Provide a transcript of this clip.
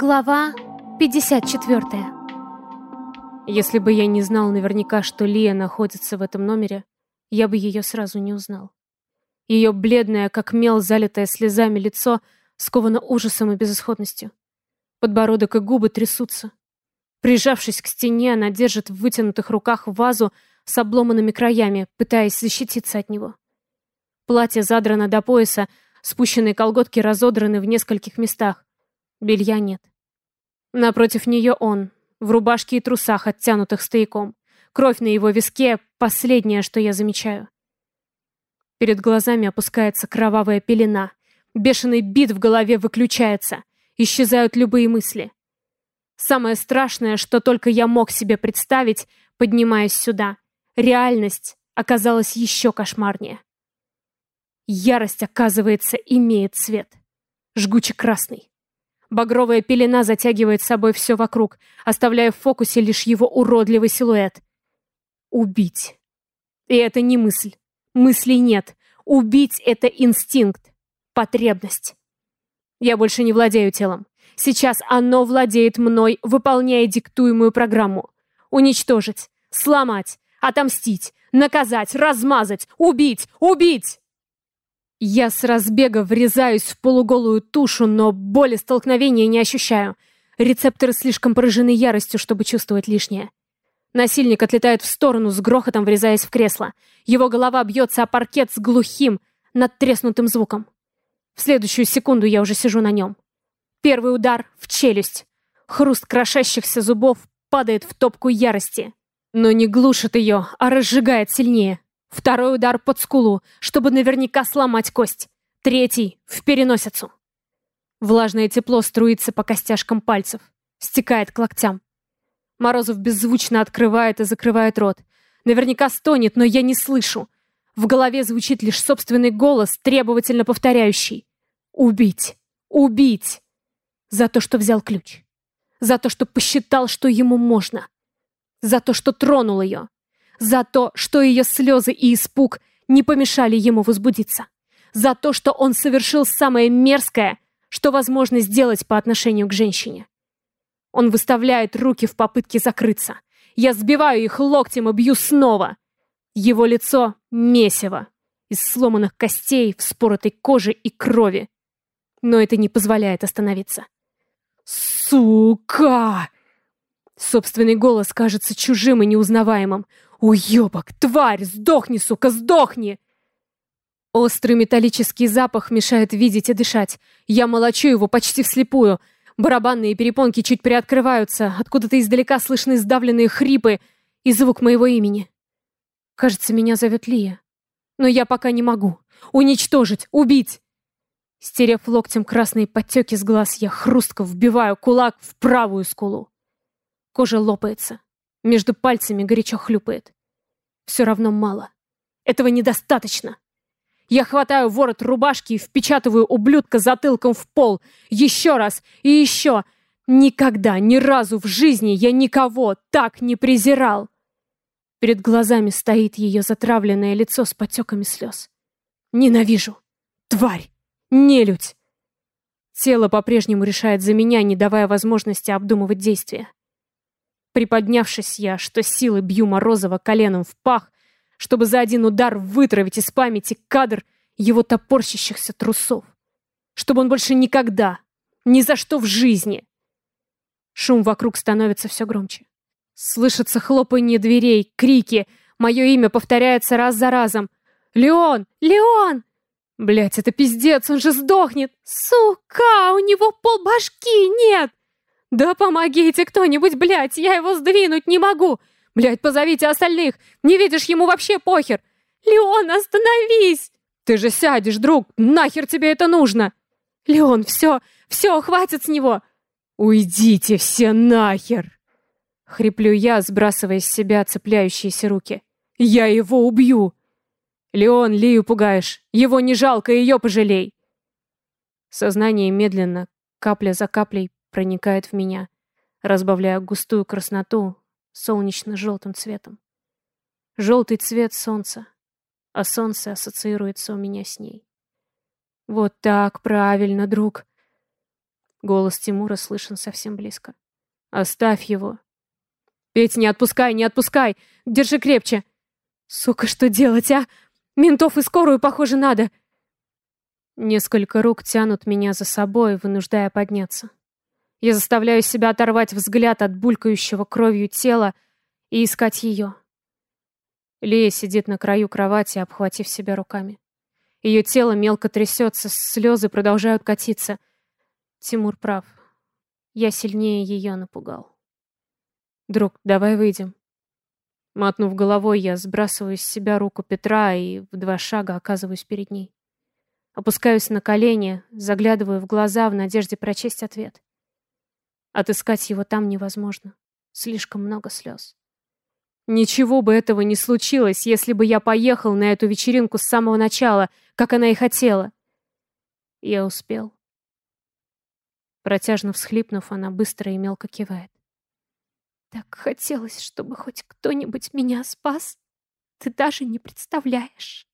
Глава 54. Если бы я не знал наверняка, что Лия находится в этом номере, я бы ее сразу не узнал. Ее бледное, как мел, залитое слезами лицо сковано ужасом и безысходностью. Подбородок и губы трясутся. Прижавшись к стене, она держит в вытянутых руках вазу с обломанными краями, пытаясь защититься от него. Платье задрано до пояса, спущенные колготки разодраны в нескольких местах. Белья нет. Напротив нее он, в рубашке и трусах, оттянутых стояком. Кровь на его виске — последнее, что я замечаю. Перед глазами опускается кровавая пелена. Бешеный бит в голове выключается. Исчезают любые мысли. Самое страшное, что только я мог себе представить, поднимаясь сюда. Реальность оказалась еще кошмарнее. Ярость, оказывается, имеет цвет. Жгуче красный. Багровая пелена затягивает собой все вокруг, оставляя в фокусе лишь его уродливый силуэт. Убить. И это не мысль. Мыслей нет. Убить — это инстинкт. Потребность. Я больше не владею телом. Сейчас оно владеет мной, выполняя диктуемую программу. Уничтожить, сломать, отомстить, наказать, размазать, убить, убить! Я с разбега врезаюсь в полуголую тушу, но боли столкновения не ощущаю. Рецепторы слишком поражены яростью, чтобы чувствовать лишнее. Насильник отлетает в сторону, с грохотом врезаясь в кресло. Его голова бьется о паркет с глухим, надтреснутым звуком. В следующую секунду я уже сижу на нем. Первый удар в челюсть. Хруст крошащихся зубов падает в топку ярости. Но не глушит ее, а разжигает сильнее. Второй удар под скулу, чтобы наверняка сломать кость. Третий — в переносицу. Влажное тепло струится по костяшкам пальцев, стекает к локтям. Морозов беззвучно открывает и закрывает рот. Наверняка стонет, но я не слышу. В голове звучит лишь собственный голос, требовательно повторяющий. «Убить! Убить!» За то, что взял ключ. За то, что посчитал, что ему можно. За то, что тронул ее за то, что ее слезы и испуг не помешали ему возбудиться, за то, что он совершил самое мерзкое, что возможно сделать по отношению к женщине. Он выставляет руки в попытке закрыться. Я сбиваю их локтем и бью снова. Его лицо — месиво, из сломанных костей, вспоротой кожи и крови. Но это не позволяет остановиться. «Сука!» Собственный голос кажется чужим и неузнаваемым. «Уебок! Тварь! Сдохни, сука, сдохни!» Острый металлический запах мешает видеть и дышать. Я молочу его почти вслепую. Барабанные перепонки чуть приоткрываются. Откуда-то издалека слышны сдавленные хрипы и звук моего имени. Кажется, меня зовет Лия. Но я пока не могу. Уничтожить, убить. Стерев локтем красные подтеки с глаз, я хрустко вбиваю кулак в правую скулу. Кожа лопается. Между пальцами горячо хлюпает. Все равно мало. Этого недостаточно. Я хватаю ворот рубашки и впечатываю ублюдка затылком в пол. Еще раз и еще. Никогда, ни разу в жизни я никого так не презирал. Перед глазами стоит ее затравленное лицо с потеками слез. Ненавижу. Тварь. Нелюдь. Тело по-прежнему решает за меня, не давая возможности обдумывать действия. Приподнявшись я, что силы бью Морозова коленом в пах, чтобы за один удар вытравить из памяти кадр его топорщащихся трусов. Чтобы он больше никогда, ни за что в жизни. Шум вокруг становится все громче. Слышатся хлопанье дверей, крики. Мое имя повторяется раз за разом. «Леон! Леон!» Блять, это пиздец, он же сдохнет! Сука, у него полбашки нет! «Да помогите кто-нибудь, блядь, я его сдвинуть не могу! Блядь, позовите остальных! Не видишь, ему вообще похер! Леон, остановись!» «Ты же сядешь, друг! Нахер тебе это нужно?» «Леон, все, все, хватит с него!» «Уйдите все нахер!» Хриплю я, сбрасывая с себя цепляющиеся руки. «Я его убью!» «Леон, Лию пугаешь! Его не жалко, ее пожалей!» Сознание медленно, капля за каплей, проникает в меня, разбавляя густую красноту солнечно-желтым цветом. Желтый цвет солнца, а солнце ассоциируется у меня с ней. Вот так, правильно, друг. Голос Тимура слышен совсем близко. «Оставь его!» «Петь, не отпускай, не отпускай! Держи крепче!» «Сука, что делать, а? Ментов и скорую, похоже, надо!» Несколько рук тянут меня за собой, вынуждая подняться. Я заставляю себя оторвать взгляд от булькающего кровью тела и искать ее. Лея сидит на краю кровати, обхватив себя руками. Ее тело мелко трясется, слезы продолжают катиться. Тимур прав. Я сильнее ее напугал. «Друг, давай выйдем». Мотнув головой, я сбрасываю с себя руку Петра и в два шага оказываюсь перед ней. Опускаюсь на колени, заглядываю в глаза в надежде прочесть ответ. Отыскать его там невозможно. Слишком много слез. Ничего бы этого не случилось, если бы я поехал на эту вечеринку с самого начала, как она и хотела. Я успел. Протяжно всхлипнув, она быстро и мелко кивает. Так хотелось, чтобы хоть кто-нибудь меня спас. Ты даже не представляешь.